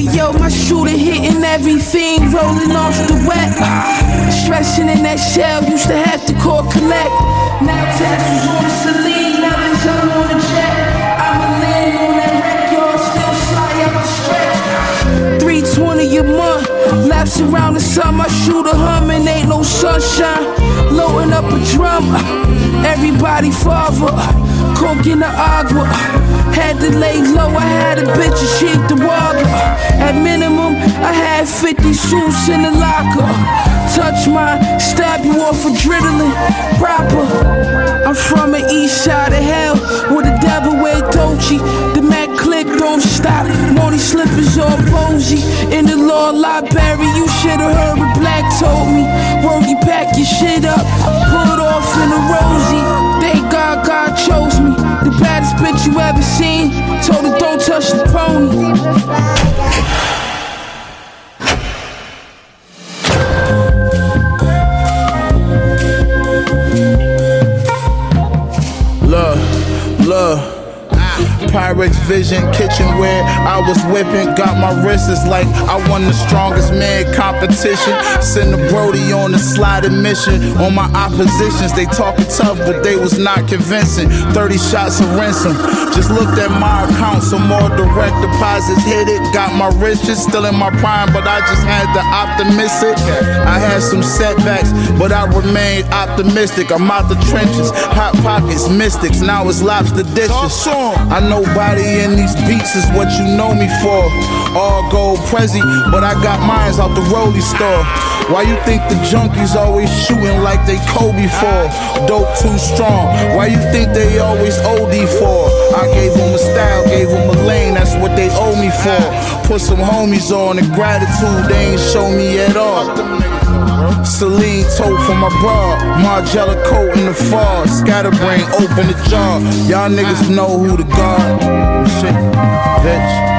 yo, my shooter hitting everything, rolling off the wet. Stressing in that shell, used to have to call collect. Now tassels on the Celine, now there's on the jet. I'ma land on that wreck, y'all still fly the stretch. 320 a month, laps around the sun, my shooter humming, ain't no sunshine. Loading up a drum, everybody father, coke in the agua. Had to lay low, I had a bitch and she had 50 suits in the locker. Touch mine, stab you off adrenaline, proper. I'm from the east side of hell, where the devil wear Dolce. The Mac click don't stop, Money slippers all posy. In the law library, you should've heard what Black told me. Rogie, pack your shit up, pull it off in a rosy. Thank God God chose me. The baddest bitch you ever seen. Told her don't touch the pony. Pa. Pyrex Vision, kitchenware. I was whipping, got my wrists like I won the strongest man competition. Send the Brody on a sliding mission. On my oppositions, they talking tough, but they was not convincing. 30 shots of ransom. Just looked at my account, some more direct deposits hit it. Got my riches still in my prime, but I just had to optimistic. I had some setbacks, but I remained optimistic. I'm out the trenches, hot pockets, mystics. Now it's lobster dishes. I nobody in these beats is what you know me for. All gold Prezi, but I got mines out the Rollie store. Why you think the junkies always shooting like they Kobe for? Dope too strong. Why you think they always OD for? I gave them a style, gave them a lane, they owe me for. Put some homies on and gratitude they ain't show me at all. Celine tote for my bra, Margiela coat in the fall, scatterbrain open the jar. Y'all niggas know who the guard. Shit, bitch.